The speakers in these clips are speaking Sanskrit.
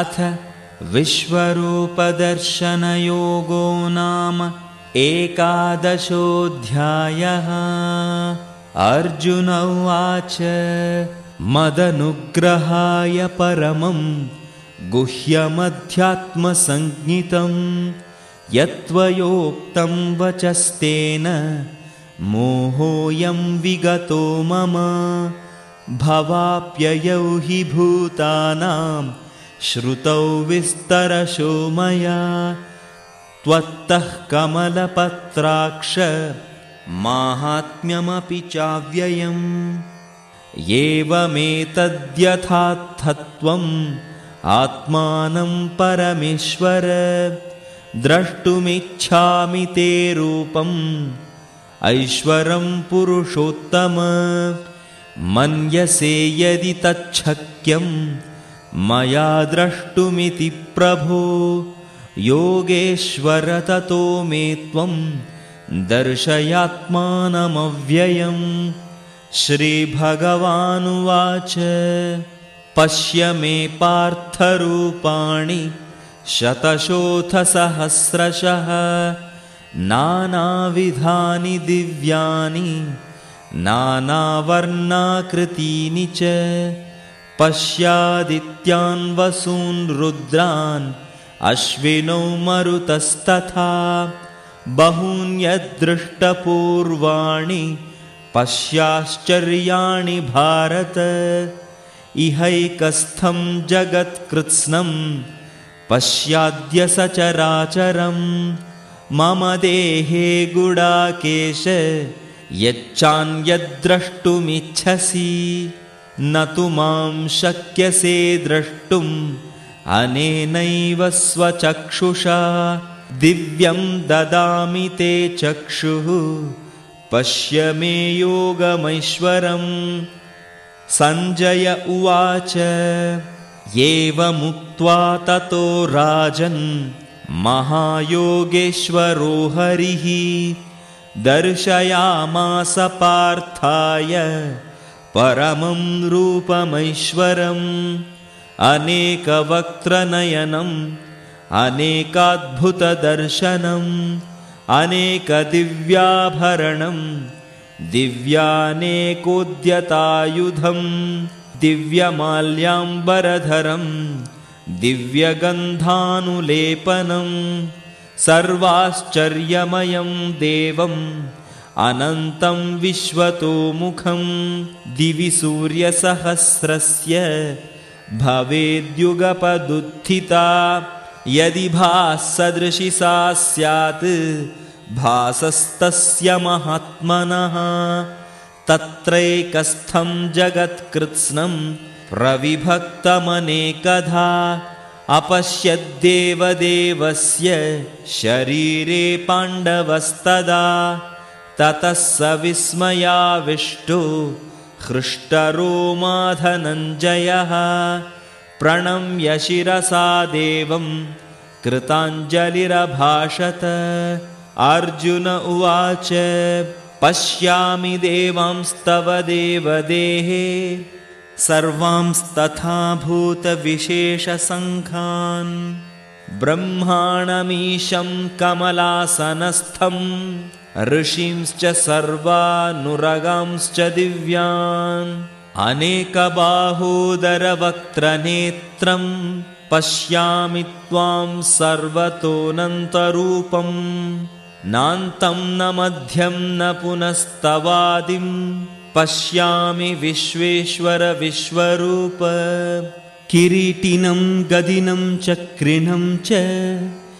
अथ विश्वरूपदर्शनयोगो नाम एकादशोऽध्यायः। अर्जुन उवाच मदनुग्रहाय परमं गुह्यमध्यात्मसञ्ज्ञितं यत्त्वयोक्तं वचस्तेन मोहोऽयं विगतो मम भवाप्ययौ हि भूतानां श्रुतौ विस्तरशो मया। त्वत्तः कमलपत्राक्ष माहात्म्यमपि चाव्ययम्। एवमेतद्यथात्थत्वम् आत्मानं परमेश्वर। द्रष्टुमिच्छामि ते रूपम्। ऐश्वरं पुरुषोत्तम मन्यसे यदि तच्छक्यं मया द्रष्टुमिति प्रभो योगेश्वर ततो मे त्वं दर्शयात्मानमव्ययम् श्रीभगवानुवाच पश्य मे पार्थरूपाणि शतशोथसहस्रशः नानाविधानि दिव्यानि नानावर्णाकृतीनि च पश्यादित्यान् वसून् रुद्रान् अश्विनौ मरुतस्तथा बहून्यदृष्टपूर्वाणि पश्याश्चर्याणि भारत इहैकस्थं जगत्कृत्स्नं पश्याद्य सचराचरम् मम देहे गुडाकेश यच्चान्यद्द्रष्टुमिच्छसि न तु मां शक्यसे द्रष्टुम् अनेनैव स्वचक्षुषा। दिव्यं ददामि ते चक्षुः पश्य मे योगमैश्वरम्। सञ्जय उवाच एवमुक्त्वा ततो राजन् महायोगेश्वरो हरिः दर्शयामास पार्थाय परमं रूपमैश्वरम् अनेकवक्त्रनयनम् अनेकाद्भुतदर्शनम् अनेकदिव्याभरणं दिव्यानेकोद्यतायुधं दिव्यमाल्याम्बरधरं दिव्यगन्धानुलेपनं सर्वाश्चर्यमयं देवम् अनन्तं विश्वतोमुखं दिवि सूर्यसहस्रस्य। भवेद्युगपदुत्थिता यदि भासदृशि सा स्यात् भासस्तस्य महात्मनः। तत्रैकस्थं जगत्कृत्स्नं प्रविभक्तमनेकधा अपश्यद्देवदेवस्य शरीरे पाण्डवस्तदा ततः स विस्मयाविष्टो हृष्टरोमाधनञ्जयः। प्रणम्य शिरसा देवं कृताञ्जलिरभाषत। अर्जुन उवाच पश्यामि देवांस्तव देवदेहे सर्वांस्तथा भूतविशेषसङ्घान् ब्रह्माणमीशं कमलासनस्थं ऋषींश्च सर्वानुरगांश्च दिव्यान् अनेकबाहोदरवक्त्रनेत्रं पश्यामि त्वां सर्वतोऽनन्तरूपम् नान्तं न मध्यं न पुनस्तवादिं पश्यामि विश्वेश्वर विश्वरूप। किरीटिनं गदिनं चक्रिणं च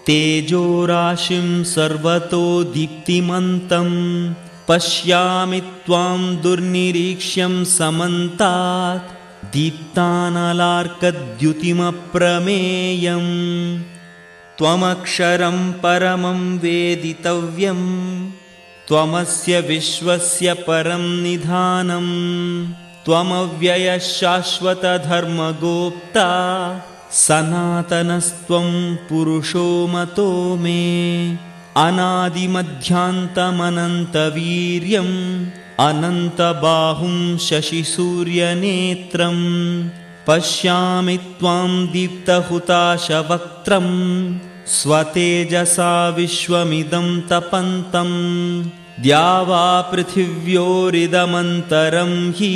तेजोराशिं सर्वतो दीप्तिमन्तम् पश्यामि त्वां दुर्निरीक्ष्यं समन्तात् दीप्तानलार्कद्युतिमप्रमेयम्। त्वमक्षरं परमं वेदितव्यं त्वमस्य विश्वस्य परं निधानं त्वमव्ययशाश्वतधर्मगोप्ता सनातनस्त्वं पुरुषो मतो मे अनादिमध्यान्तमनन्तवीर्यं अनन्तबाहुं शशिसूर्यनेत्रं पश्यामि त्वां दीप्तहुताशवक्त्रं स्वतेजसा विश्वमिदं तपन्तं द्यावा पृथिव्योरिदमन्तरं हि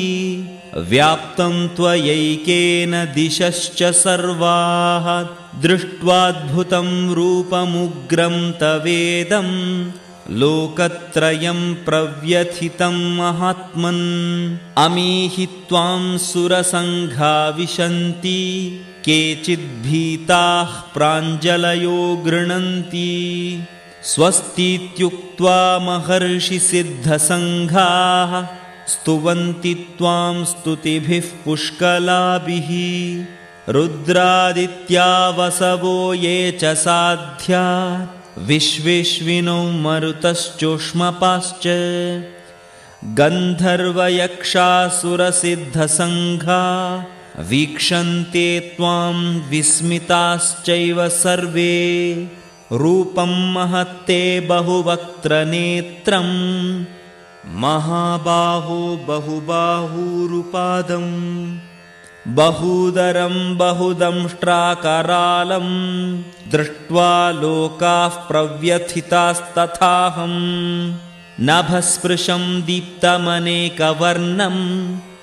व्याप्तं त्वयैकेन दिशश्च सर्वाः दृष्ट्वाद्भुतं रूपमुग्रं तवेदम् लोकत्रयं प्रव्यथितं महात्मन्। अमीहि त्वां सुरसङ्घा विशन्ति केचिद्भीताः प्राञ्जलयो गृह्णन्ति स्वस्तीत्युक्त्वा महर्षिसिद्धसङ्घाः स्तुवन्ति त्वां स्तुतिभिः पुष्कलाभिः। रुद्रादित्या वसवो ये च साध्या विश्वेश्विनो मरुतश्चोष्मपाश्च। गन्धर्वयक्षासुरसिद्धसङ्घा वीक्षन्ते त्वां विस्मिताश्चैव सर्वे। रूपं महत्ते बहुवक्त्रनेत्रं। महाबाहो बहुबाहूरुपादम् बहुदरं बहुदंष्ट्राकरालं। दृष्ट्वा लोकाः प्रव्यथितास्तथाहम् नभस्पृशं दीप्तमनेकवर्णं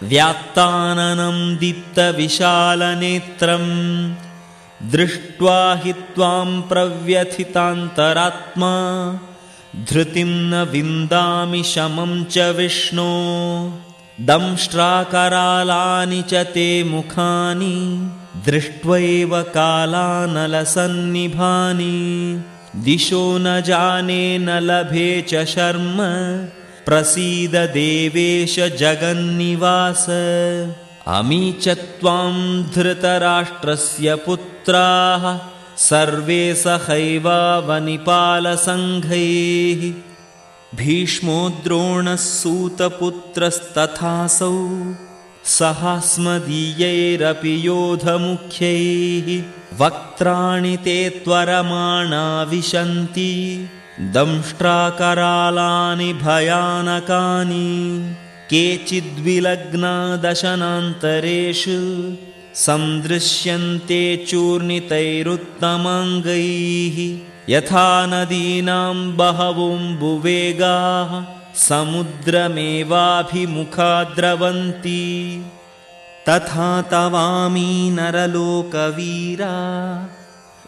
व्यात्ताननं दीप्तविशालनेत्रम् दृष्ट्वा हि त्वां प्रव्यथितान्तरात्मा धृतिं न विन्दामि शमं च विष्णो दंष्ट्राकरालानि च ते मुखानि दृष्ट्वैव कालानलसन्निभानि दिशो न जाने न लभे च शर्म प्रसीद देवेश जगन्निवास। अमी च त्वां धृतराष्ट्रस्य पुत्राः सर्वे सहैवावनिपालसङ्घैः भीष्मो द्रोणः सूतपुत्रस्तथासौ सहास्मदीयैरपि योधमुख्यैः। वक्त्राणि ते त्वरमाणा विशन्ति दंष्ट्राकरालानि भयानकानि केचिद्विलग्ना दशनान्तरेषु सन्दृश्यन्ते चूर्णितैरुत्तमाङ्गैः यथा नदीनां बहवोऽम्बुवेगाः समुद्रमेवाभिमुखा द्रवन्ति तथा तवामी नरलोकवीरा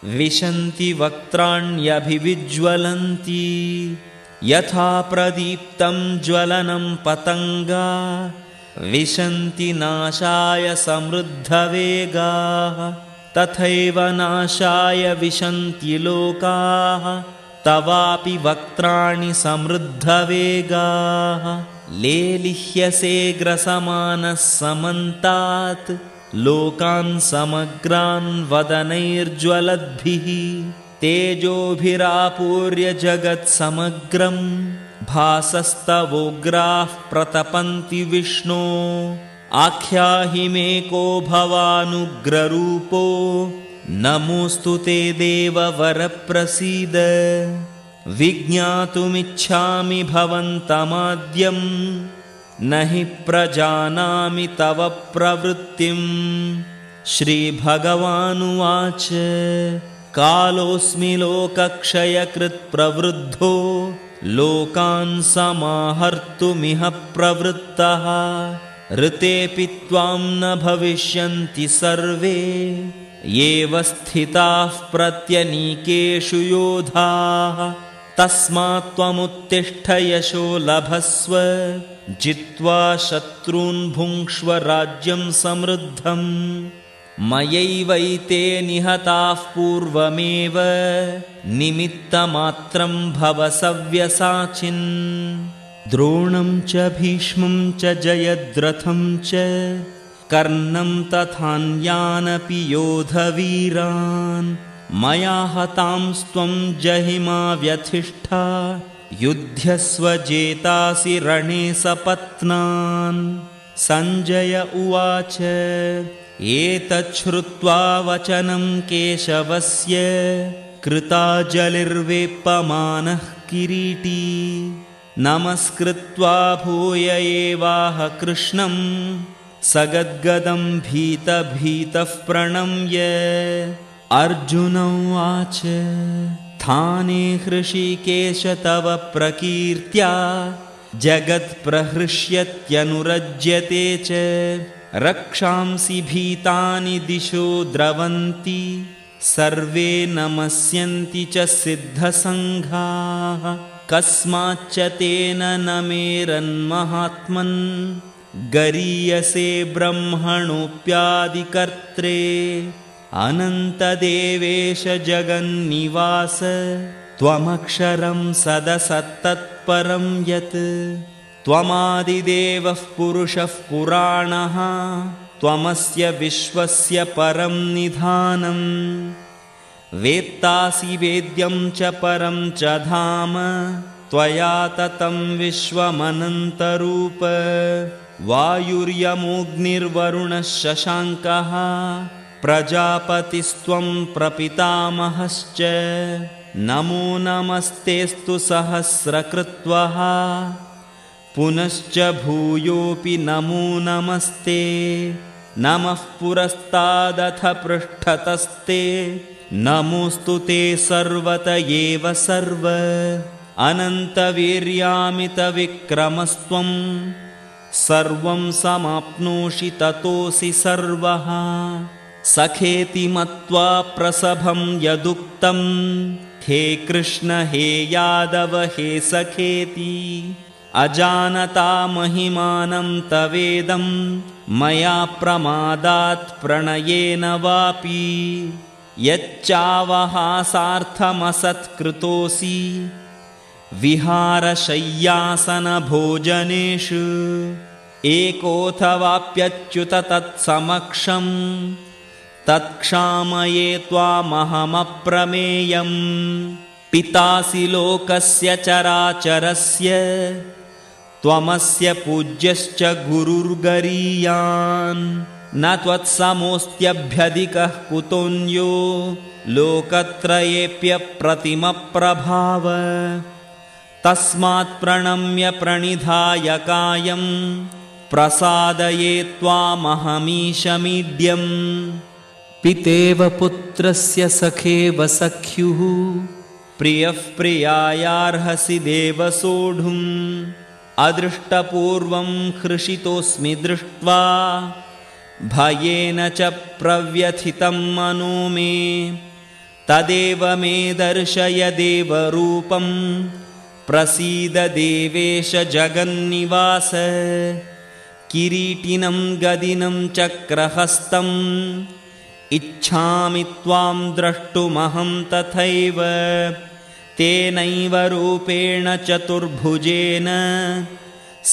विशन्ति वक्त्राण्यभिविज्वलन्ति। यथा प्रदीप्तं ज्वलनं पतङ्गा विशन्ति नाशाय समृद्धवेगाः तथैव नाशाय विशन्ति लोकाः तवापि वक्त्राणि समृद्धवेगाः। लेलिह्यसे ग्रसमानः समन्तात् लोकान् समग्रान् वदनैर्ज्वलद्भिः तेजोभिरापूर्य जगत्समग्रम् भासस्तवोग्राः प्रतपन्ति विष्णो। आख्याहि मे को भवानुग्ररूपो। नमोऽस्तु ते देववरप्रसीद विज्ञातुमिच्छामि भवन्तमाद्यं न हि प्रजानामि तव प्रवृत्तिम् श्रीभगवानुवाच कालोऽस्मि लोकक्षयकृत्प्रवृद्धो लोकान् समाहर्तुमिह प्रवृत्तः। ऋतेऽपि त्वां न भविष्यन्ति सर्वे एव स्थिताः प्रत्यनीकेषु योधाः। तस्मात् त्वमुत्तिष्ठ यशो लभस्व जित्वा शत्रून् भुङ्क्ष्व राज्यं समृद्धम्। मयैवैते निहताः पूर्वमेव निमित्तमात्रं भव सव्यसाचिन्। द्रोणं च भीष्मं च जयद्रथं च कर्णं तथान्यानपि योधवीरान्। मया हतांस्त्वं जहिमा व्यथिष्ठा युध्यस्वजेतासि रणे सपत्नान् सञ्जय उवाच एतच्छ्रुत्वा वचनं केशवस्य कृताजलिर्वेपमानः किरीटी। नमस्कृत्वा भूय एवाह कृष्णं सगद्गदं भीतभीतः प्रणम्य। अर्जुन उवाच थाने हृषिकेश तव प्रकीर्त्या जगत्प्रहृष्यत्यनुरज्यते च। रक्षांसि भीतानि दिशो द्रवन्ति सर्वे नमस्यन्ति च सिद्धसङ्घाः। कस्माच्च तेन न मेरन्महात्मन् गरीयसे ब्रह्मणोऽप्यादिकर्त्रे अनन्तदेवेश जगन्निवास त्वमक्षरं सदसत्तत्परं यत् त्वमादिदेवः पुरुषः पुराणः त्वमस्य विश्वस्य परं निधानम् वेत्तासि वेद्यं च परं च धाम त्वया ततं विश्वमनन्तरूप वायुर्यमोऽग्निर्वरुणः शशाङ्कः प्रजापतिस्त्वं प्रपितामहश्च। नमो नमस्तेऽस्तु सहस्रकृत्वः। पुनश्च भूयोऽपि नमो नमस्ते। नमः पुरस्तादथ पृष्ठतस्ते। नमोऽस्तु ते सर्वत एव सर्व। अनन्तवीर्यामितविक्रमस्त्वं। सर्वं समाप्नोषि ततोऽसि सर्वः सखेति मत्वा प्रसभं यदुक्तं। हे कृष्ण हे यादव हे सखेति अजानता महिमानं तवेदं। मया प्रमादात् प्रणयेन वापि। यच्चावहासार्थमसत्कृतोऽसि। विहारशय्यासनभोजनेषु। एकोऽथवाप्यच्युत तत्समक्षं तत्क्षामये त्वामहमप्रमेयम्। पितासि लोकस्य चराचरस्य त्वमस्य पूज्यश्च गुरुर्गरीयान्। न त्वत्समोऽस्त्यभ्यधिकः कुतोऽन्यो लोकत्रयेऽप्यप्रतिमप्रभाव तस्मात् प्रणम्य प्रणिधाय कायं प्रसादये त्वामहमीशमीड्यम् पितेव पुत्रस्य सखेव सख्युः। प्रियः प्रियायार्हसि देव सोढुम्। अदृष्टपूर्वं हृषितोऽस्मि दृष्ट्वा। भयेन च प्रव्यथितं मनो मे। तदेव मे दर्शय देवरूपं प्रसीददेवेश जगन्निवास। किरीटिनं गदिनं चक्रहस्तम् इच्छामि त्वां द्रष्टुमहं तथैव तेनैव रूपेण चतुर्भुजेन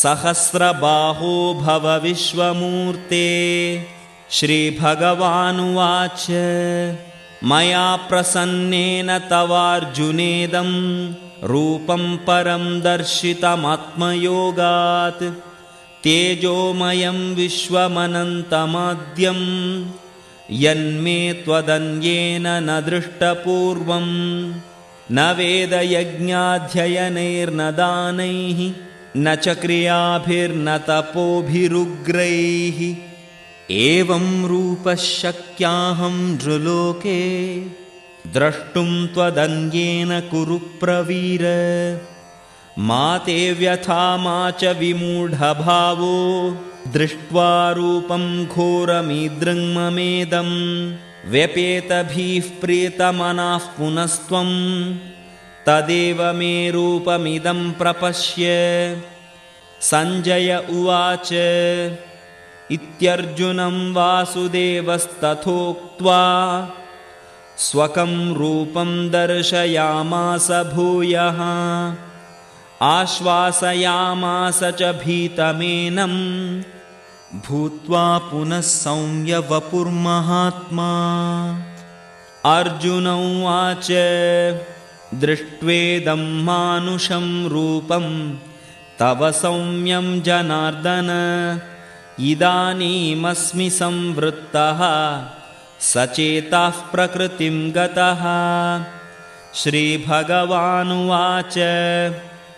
सहस्रबाहो भव विश्वमूर्ते। श्रीभगवानुवाच मया प्रसन्नेन तवार्जुनेदं रूपं परं दर्शितमात्मयोगात् तेजोमयं विश्वमनन्तमाद्यं यन्मे त्वदन्येन न दृष्टपूर्वम्। न वेदयज्ञाध्ययनैर्न दानैः न च क्रियाभिर्न तपोभिरुग्रैः। एवं रूपशक्याहं नृलोके द्रष्टुं त्वदन्येन कुरु प्रवीर। मा ते व्यथा मा च विमूढभावो दृष्ट्वा रूपं घोरमिदृङ्ममेदम् व्यपेतभिः प्रीतमनाः पुनस्त्वं तदेव मे रूपमिदं प्रपश्य। सञ्जय उवाच इत्यर्जुनं वासुदेवस्तथोक्त्वा स्वकं रूपं दर्शयामास भूयः आश्वासयामास च भीतमेनम् भूत्वा पुनः संयवपुर्महात्मा। अर्जुन उवाच दृष्ट्वेदं मानुषं रूपं तव सौम्यं जनार्दन इदानीमस्मि संवृत्तः सचेताः प्रकृतिं गतः। श्रीभगवानुवाच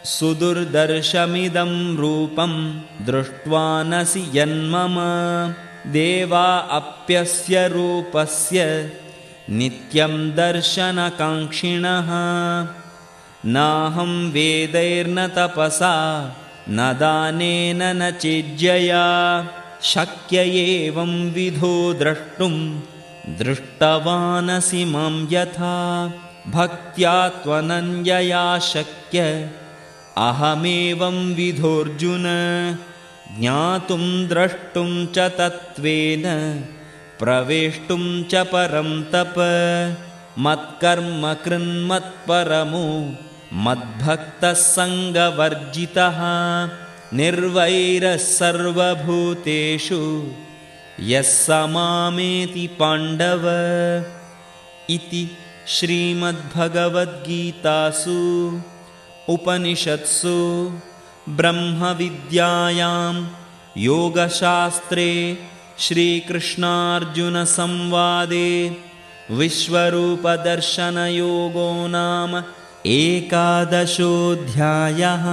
सुदुर्दर्शमिदं रूपं दृष्ट्वानसि यन्मम। देवा अप्यस्य रूपस्य नित्यं दर्शनकाङ्क्षिणः। नाहं वेदैर्न तपसा न दानेन न चेज्यया। शक्य एवं विधो द्रष्टुं दृष्टवानसि मां यथा। भक्त्या त्वनन्यया शक्य अहमेवं विधोऽर्जुन ज्ञातुं द्रष्टुं च तत्त्वेन प्रवेष्टुं च परं तप। मत्कर्म कृन्मत्परमो मद्भक्तः सङ्गवर्जितः निर्वैरः सर्वभूतेषु यः समामेति पाण्डव इति श्रीमद्भगवद्गीतासु उपनिषत्सु ब्रह्मविद्यायां योगशास्त्रे श्रीकृष्णार्जुनसंवादे विश्वरूपदर्शनयोगो नाम एकादशोऽध्यायः